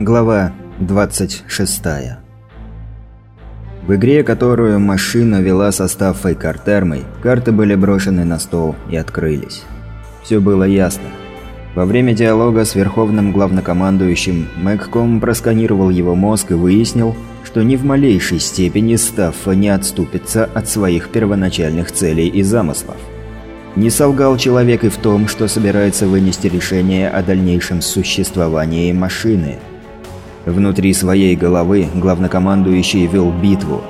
Глава 26 В игре, которую машина вела состав Фейкартермой, карты были брошены на стол и открылись. Все было ясно. Во время диалога с верховным главнокомандующим Мэгком просканировал его мозг и выяснил, что ни в малейшей степени Стаффа не отступится от своих первоначальных целей и замыслов. Не солгал человек и в том, что собирается вынести решение о дальнейшем существовании машины – Внутри своей головы главнокомандующий вел битву.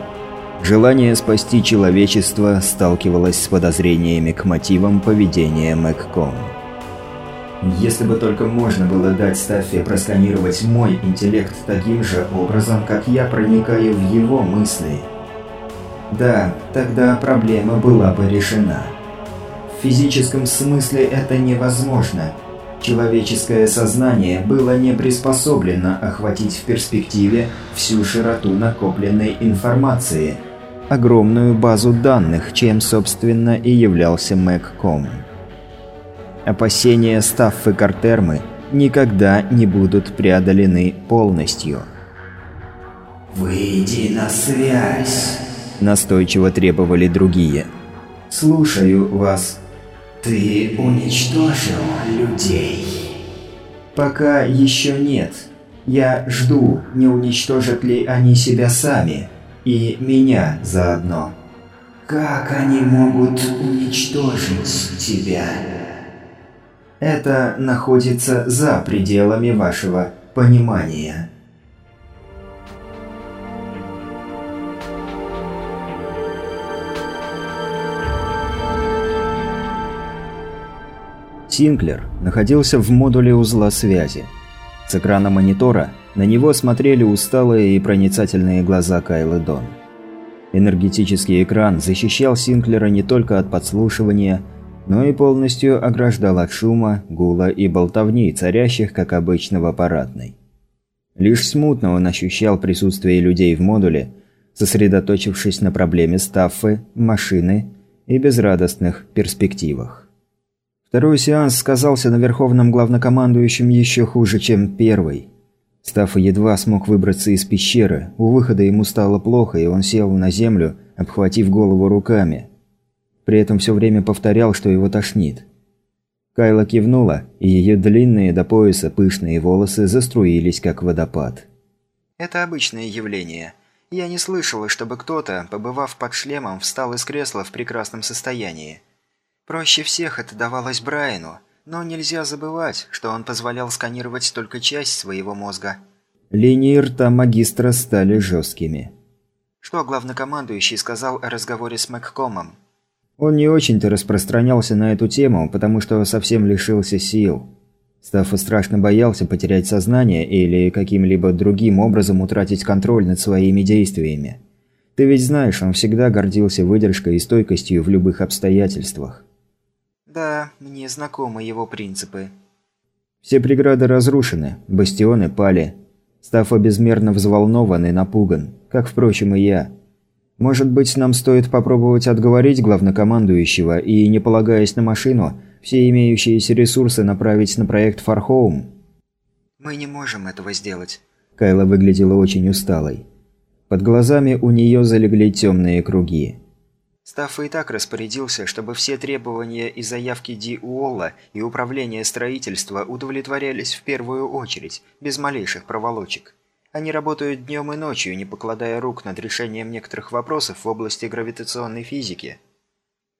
Желание спасти человечество сталкивалось с подозрениями к мотивам поведения Мэгком. Если бы только можно было дать Стаффе просканировать мой интеллект таким же образом, как я проникаю в его мысли. Да, тогда проблема была бы решена. В физическом смысле это невозможно – Человеческое сознание было не приспособлено охватить в перспективе всю широту накопленной информации, огромную базу данных, чем, собственно, и являлся Мэгком. Опасения Стаффы Картермы никогда не будут преодолены полностью. «Выйди на связь!» – настойчиво требовали другие. «Слушаю вас», ты уничтожил людей? Пока еще нет. Я жду, не уничтожат ли они себя сами. И меня заодно. Как они могут уничтожить тебя? Это находится за пределами вашего понимания. Синклер находился в модуле узла связи. С экрана монитора на него смотрели усталые и проницательные глаза Кайлы Дон. Энергетический экран защищал Синклера не только от подслушивания, но и полностью ограждал от шума, гула и болтовни, царящих, как обычно, в аппаратной. Лишь смутно он ощущал присутствие людей в модуле, сосредоточившись на проблеме стаффы, машины и безрадостных перспективах. Второй сеанс сказался на Верховном Главнокомандующем еще хуже, чем первый. Стаффа едва смог выбраться из пещеры, у выхода ему стало плохо, и он сел на землю, обхватив голову руками. При этом все время повторял, что его тошнит. Кайла кивнула, и ее длинные до пояса пышные волосы заструились, как водопад. «Это обычное явление. Я не слышала, чтобы кто-то, побывав под шлемом, встал из кресла в прекрасном состоянии. Проще всех это давалось Брайану, но нельзя забывать, что он позволял сканировать только часть своего мозга. Линии рта магистра стали жесткими. Что главнокомандующий сказал о разговоре с Мэгкомом? Он не очень-то распространялся на эту тему, потому что совсем лишился сил. Стаффа страшно боялся потерять сознание или каким-либо другим образом утратить контроль над своими действиями. Ты ведь знаешь, он всегда гордился выдержкой и стойкостью в любых обстоятельствах. Да, мне знакомы его принципы. Все преграды разрушены, бастионы пали. Стаффа безмерно взволнован и напуган, как, впрочем, и я. Может быть, нам стоит попробовать отговорить главнокомандующего и, не полагаясь на машину, все имеющиеся ресурсы направить на проект Фархоум? Мы не можем этого сделать. Кайла выглядела очень усталой. Под глазами у нее залегли темные круги. Стаффа и так распорядился, чтобы все требования и заявки Ди Уолла и управления строительства удовлетворялись в первую очередь, без малейших проволочек. Они работают днем и ночью, не покладая рук над решением некоторых вопросов в области гравитационной физики.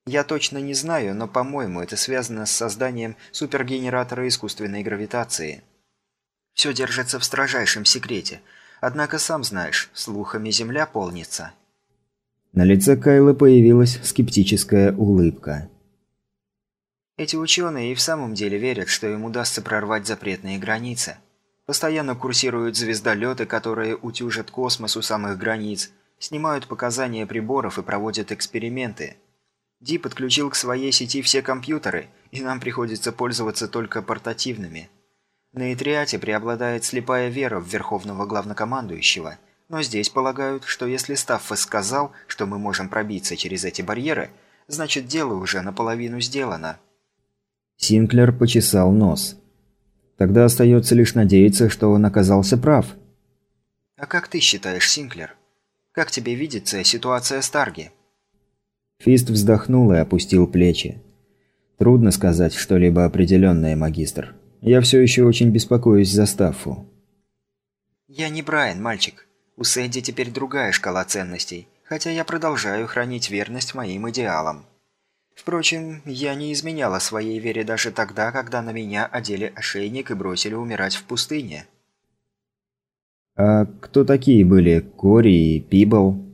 Я точно не знаю, но, по-моему, это связано с созданием супергенератора искусственной гравитации. Все держится в строжайшем секрете. Однако, сам знаешь, слухами Земля полнится. На лице Кайлы появилась скептическая улыбка. Эти ученые и в самом деле верят, что им удастся прорвать запретные границы. Постоянно курсируют звездолеты, которые утюжат космос у самых границ, снимают показания приборов и проводят эксперименты. Ди подключил к своей сети все компьютеры, и нам приходится пользоваться только портативными. На Итриате преобладает слепая вера в верховного главнокомандующего – но здесь полагают, что если Стаффа сказал, что мы можем пробиться через эти барьеры, значит дело уже наполовину сделано. Синклер почесал нос. Тогда остается лишь надеяться, что он оказался прав. А как ты считаешь, Синклер? Как тебе видится ситуация с Тарги? Фист вздохнул и опустил плечи. Трудно сказать что-либо определенное, магистр. Я все еще очень беспокоюсь за Стаффу. Я не Брайан, мальчик. У Сэдди теперь другая шкала ценностей, хотя я продолжаю хранить верность моим идеалам. Впрочем, я не изменяла своей вере даже тогда, когда на меня одели ошейник и бросили умирать в пустыне. А кто такие были Кори и Пибл?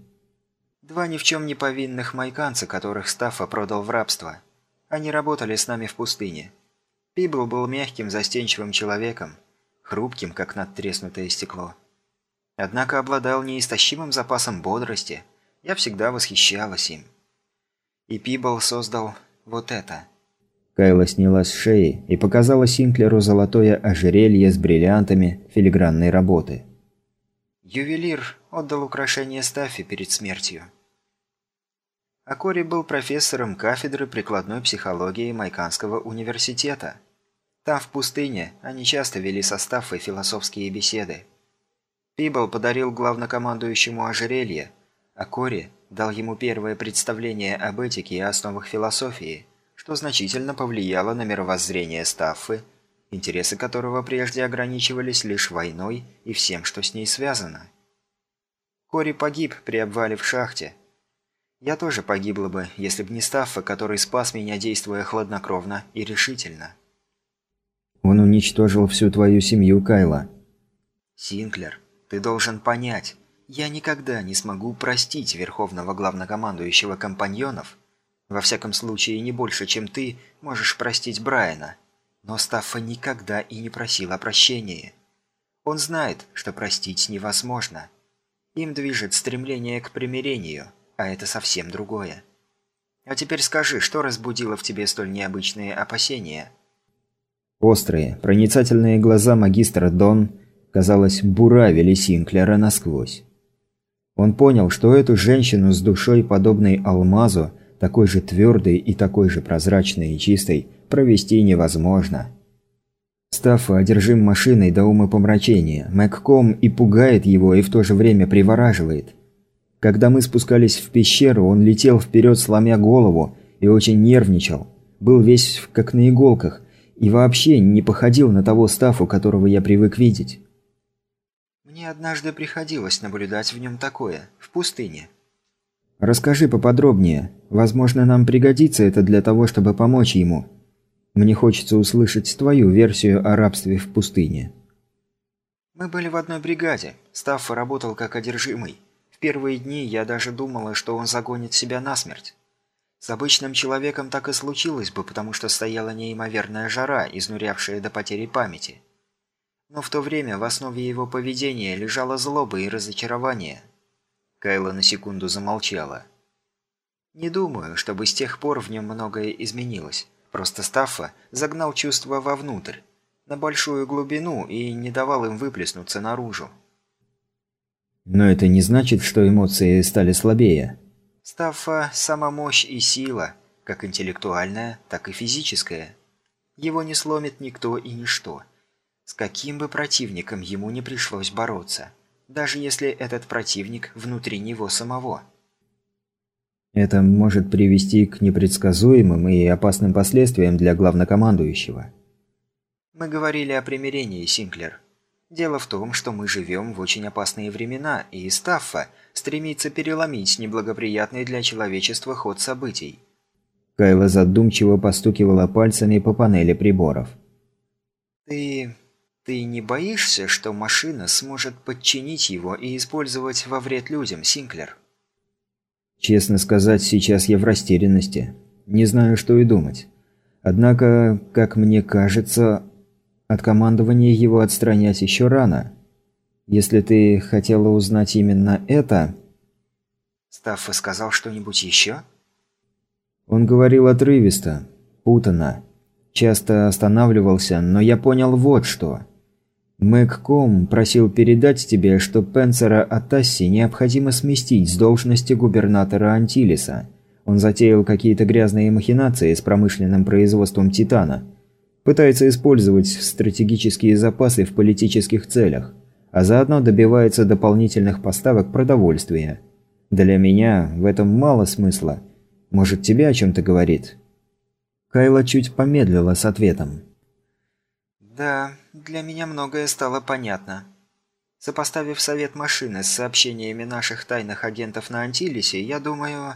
Два ни в чем не повинных майканца, которых Стаффа продал в рабство. Они работали с нами в пустыне. Пибл был мягким, застенчивым человеком, хрупким, как надтреснутое стекло. Однако обладал неистощимым запасом бодрости. Я всегда восхищалась им. И Пибл создал вот это. Кайла сняла с шеи и показала Синклеру золотое ожерелье с бриллиантами филигранной работы. Ювелир отдал украшение Стаффи перед смертью. А Кори был профессором кафедры прикладной психологии Майканского университета. Там, в пустыне, они часто вели со Стаффой философские беседы. Пибл подарил главнокомандующему ожерелье, а Кори дал ему первое представление об этике и основах философии, что значительно повлияло на мировоззрение Стаффы, интересы которого прежде ограничивались лишь войной и всем, что с ней связано. Кори погиб при обвале в шахте. Я тоже погибла бы, если б не Стаффа, который спас меня, действуя хладнокровно и решительно. Он уничтожил всю твою семью, Кайла. Синклер, ты должен понять, я никогда не смогу простить Верховного Главнокомандующего компаньонов. Во всяком случае, не больше, чем ты можешь простить Брайана. Но Стаффа никогда и не просил о прощении. Он знает, что простить невозможно. Им движет стремление к примирению, а это совсем другое. А теперь скажи, что разбудило в тебе столь необычные опасения? Острые, проницательные глаза магистра Дон, казалось, буравили Синклера насквозь. Он понял, что эту женщину с душой, подобной алмазу, такой же твердой и такой же прозрачной и чистой, провести невозможно. Стаффа одержим машиной до ума помрачения. Мэгком и пугает его, и в то же время привораживает. Когда мы спускались в пещеру, он летел вперед, сломя голову, и очень нервничал. Был весь как на иголках, и вообще не походил на того Стаффу, которого я привык видеть. Мне однажды приходилось наблюдать в нем такое, в пустыне. Расскажи поподробнее. Возможно, нам пригодится это для того, чтобы помочь ему. Мне хочется услышать твою версию о рабстве в пустыне. Мы были в одной бригаде. Стаффа работал как одержимый. В первые дни я даже думала, что он загонит себя насмерть. С обычным человеком так и случилось бы, потому что стояла неимоверная жара, изнурявшая до потери памяти. Но в то время в основе его поведения лежала злоба и разочарование. Кайла на секунду замолчала. Не думаю, чтобы с тех пор в нем многое изменилось. Просто Стаффа загнал чувства вовнутрь, на большую глубину и не давал им выплеснуться наружу. Но это не значит, что эмоции стали слабее. Стаффа – сама мощь и сила, как интеллектуальная, так и физическая. Его не сломит никто и ничто – с каким бы противником ему не пришлось бороться, даже если этот противник внутри него самого. Это может привести к непредсказуемым и опасным последствиям для главнокомандующего. Мы говорили о примирении, Синклер. Дело в том, что мы живем в очень опасные времена, и Стаффа стремится переломить неблагоприятный для человечества ход событий. Кайла задумчиво постукивала пальцами по панели приборов. «Ты ты не боишься, что машина сможет подчинить его и использовать во вред людям, Синклер? Честно сказать, сейчас я в растерянности. Не знаю, что и думать. Однако, как мне кажется, от командования его отстранять еще рано. Если ты хотела узнать именно это... Стаффа сказал что-нибудь еще? Он говорил отрывисто, путано. Часто останавливался, но я понял вот что. Мэгком просил передать тебе, что Пенсера Атасси необходимо сместить с должности губернатора Антилиса. Он затеял какие-то грязные махинации с промышленным производством титана. Пытается использовать стратегические запасы в политических целях, а заодно добивается дополнительных поставок продовольствия. Для меня в этом мало смысла. Может, тебе о чем-то говорит?» Кайла чуть помедлила с ответом. «Да, для меня многое стало понятно. Сопоставив совет машины с сообщениями наших тайных агентов на Антилисе, я думаю...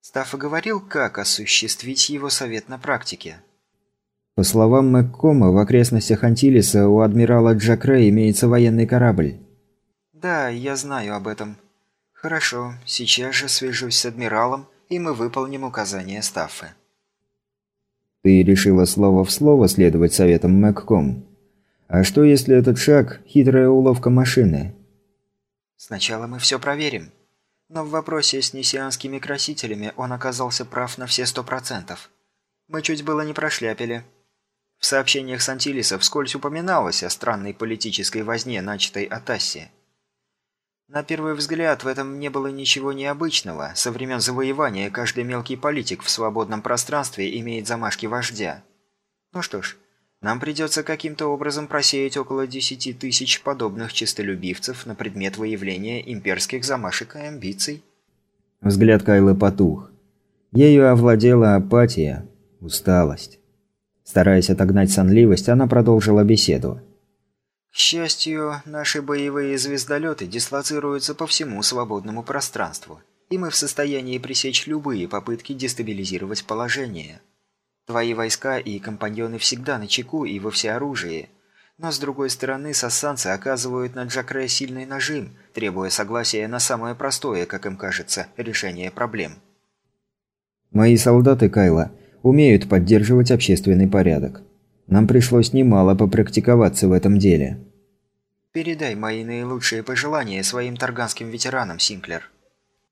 Стаффа говорил, как осуществить его совет на практике. По словам Маккома, в окрестностях Антилиса у адмирала Джак Рэй имеется военный корабль. Да, я знаю об этом. Хорошо, сейчас же свяжусь с адмиралом, и мы выполним указания Стаффы. Ты решила слово в слово следовать советам Макком? А что, если этот шаг – хитрая уловка машины? Сначала мы все проверим. Но в вопросе с несианскими красителями он оказался прав на все сто процентов. Мы чуть было не прошляпили. В сообщениях с Антилиса вскользь упоминалось о странной политической возне, начатой от Асси. На первый взгляд в этом не было ничего необычного. Со времен завоевания каждый мелкий политик в свободном пространстве имеет замашки вождя. Ну что ж, нам придется каким-то образом просеять около 10 тысяч подобных чистолюбивцев на предмет выявления имперских замашек и амбиций. Взгляд Кайлы потух. Ею овладела апатия, усталость. Стараясь отогнать сонливость, она продолжила беседу. К счастью, наши боевые звездолеты дислоцируются по всему свободному пространству, и мы в состоянии пресечь любые попытки дестабилизировать положение – Твои войска и компаньоны всегда на чеку и во всеоружии. Но с другой стороны, сассанцы оказывают на Джакре сильный нажим, требуя согласия на самое простое, как им кажется, решение проблем. Мои солдаты, Кайла, умеют поддерживать общественный порядок. Нам пришлось немало попрактиковаться в этом деле. Передай мои наилучшие пожелания своим тарганским ветеранам, Синклер.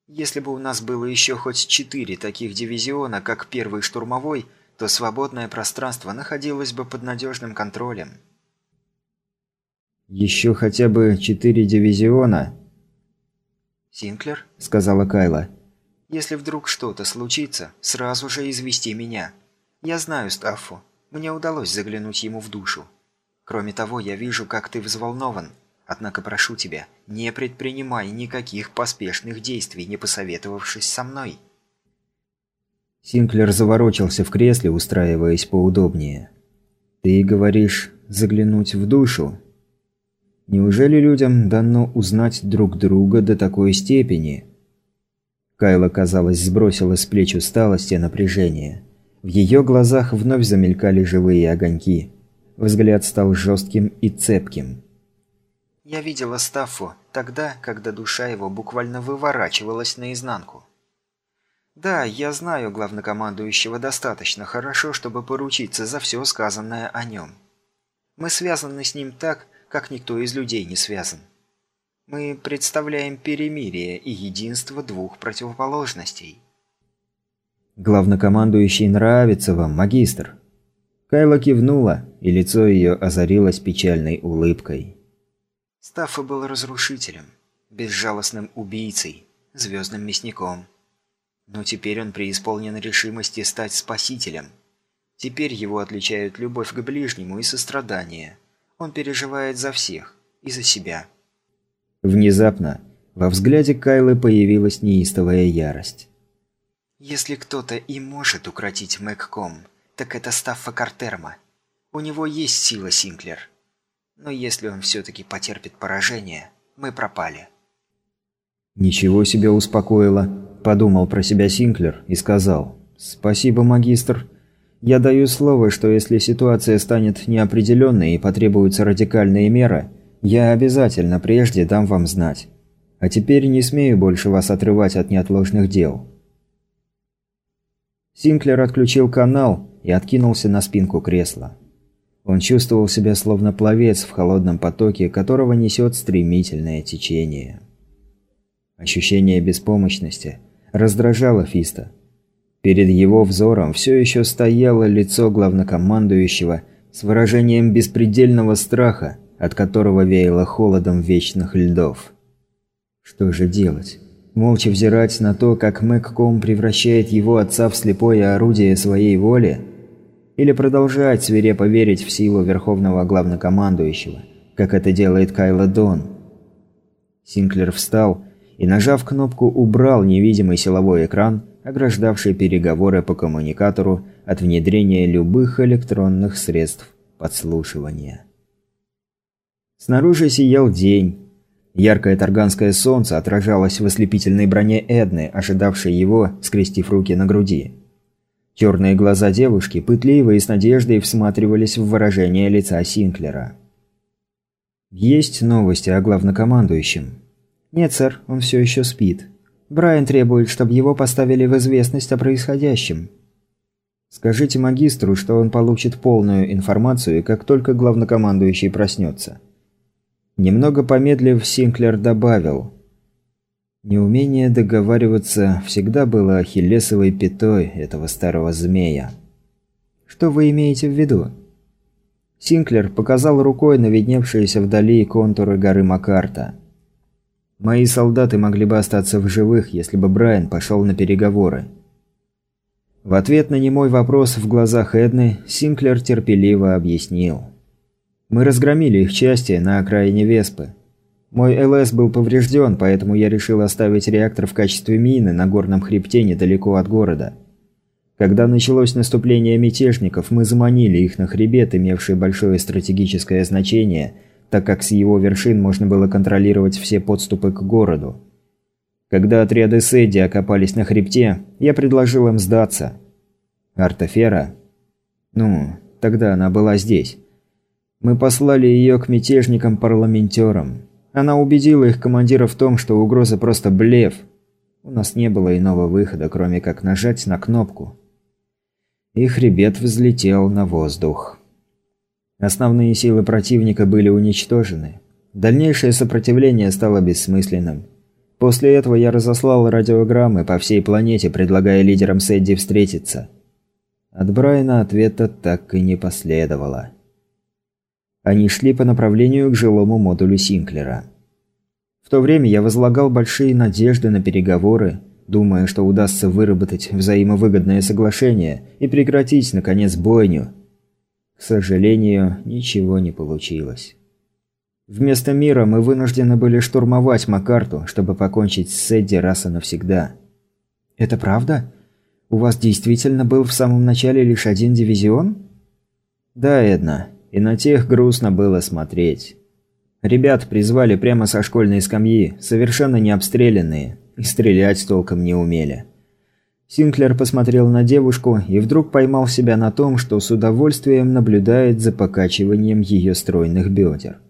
Если бы у нас было еще хоть четыре таких дивизиона, как первый штурмовой – то свободное пространство находилось бы под надежным контролем. «Еще хотя бы четыре дивизиона?» «Синклер?» – сказала Кайла. «Если вдруг что-то случится, сразу же извести меня. Я знаю Стаффу. Мне удалось заглянуть ему в душу. Кроме того, я вижу, как ты взволнован. Однако прошу тебя, не предпринимай никаких поспешных действий, не посоветовавшись со мной». Синклер заворочился в кресле, устраиваясь поудобнее. «Ты говоришь, заглянуть в душу? Неужели людям дано узнать друг друга до такой степени?» Кайла, казалось, сбросила с плеч усталость и напряжение. В ее глазах вновь замелькали живые огоньки. Взгляд стал жестким и цепким. «Я видела Стаффу тогда, когда душа его буквально выворачивалась наизнанку. Да, я знаю главнокомандующего достаточно хорошо, чтобы поручиться за все сказанное о нем. Мы связаны с ним так, как никто из людей не связан. Мы представляем перемирие и единство двух противоположностей. «Главнокомандующий нравится вам, магистр?» Кайла кивнула, и лицо ее озарилось печальной улыбкой. Стаффа был разрушителем, безжалостным убийцей, звездным мясником. Но теперь он преисполнен решимости стать спасителем. Теперь его отличают любовь к ближнему и сострадание. Он переживает за всех и за себя. Внезапно во взгляде Кайлы появилась неистовая ярость. Если кто-то и может укротить Мэгком, так это Стаффа Картерма. У него есть сила, Синклер. Но если он все-таки потерпит поражение, мы пропали. Ничего себе успокоило. Подумал про себя Синклер и сказал «Спасибо, магистр. Я даю слово, что если ситуация станет неопределенной и потребуются радикальные меры, я обязательно прежде дам вам знать. А теперь не смею больше вас отрывать от неотложных дел». Синклер отключил канал и откинулся на спинку кресла. Он чувствовал себя словно пловец в холодном потоке, которого несет стремительное течение. Ощущение беспомощности – раздражало Фиста. Перед его взором все еще стояло лицо главнокомандующего с выражением беспредельного страха, от которого веяло холодом вечных льдов. Что же делать? Молча взирать на то, как Мэгком превращает его отца в слепое орудие своей воли? Или продолжать свирепо верить в силу Верховного Главнокомандующего, как это делает Кайло Дон? Синклер встал и, нажав кнопку, убрал невидимый силовой экран, ограждавший переговоры по коммуникатору от внедрения любых электронных средств подслушивания. Снаружи сиял день. Яркое тарганское солнце отражалось в ослепительной броне Эдны, ожидавшей его, скрестив руки на груди. Черные глаза девушки пытливо и с надеждой всматривались в выражение лица Синклера. «Есть новости о главнокомандующем?» «Нет, сэр, он все еще спит. Брайан требует, чтобы его поставили в известность о происходящем». «Скажите магистру, что он получит полную информацию, как только главнокомандующий проснется». Немного помедлив, Синклер добавил. Неумение договариваться всегда было ахиллесовой пятой этого старого змея. «Что вы имеете в виду?» Синклер показал рукой на видневшиеся вдали контуры горы Макарта. Мои солдаты могли бы остаться в живых, если бы Брайан пошел на переговоры. В ответ на немой вопрос в глазах Эдны Синклер терпеливо объяснил. «Мы разгромили их части на окраине Веспы. Мой ЛС был поврежден, поэтому я решил оставить реактор в качестве мины на горном хребте недалеко от города. Когда началось наступление мятежников, мы заманили их на хребет, имевший большое стратегическое значение – так как с его вершин можно было контролировать все подступы к городу. Когда отряды Сэдди окопались на хребте, я предложил им сдаться. Артефера? Ну, тогда она была здесь. Мы послали ее к мятежникам-парламентерам. Она убедила их командира в том, что угроза просто блеф. У нас не было иного выхода, кроме как нажать на кнопку. И хребет взлетел на воздух. Основные силы противника были уничтожены. Дальнейшее сопротивление стало бессмысленным. После этого я разослал радиограммы по всей планете, предлагая лидерам Сэдди встретиться. От Брайана ответа так и не последовало. Они шли по направлению к жилому модулю Синклера. В то время я возлагал большие надежды на переговоры, думая, что удастся выработать взаимовыгодное соглашение и прекратить, наконец, бойню – к сожалению, ничего не получилось. Вместо мира мы вынуждены были штурмовать Макарту, чтобы покончить с Эдди раз и навсегда. «Это правда? У вас действительно был в самом начале лишь один дивизион?» «Да, Эдна. И на тех грустно было смотреть. Ребят призвали прямо со школьной скамьи, совершенно не обстрелянные, и стрелять толком не умели. Синклер посмотрел на девушку и вдруг поймал себя на том, что с удовольствием наблюдает за покачиванием ее стройных бедер.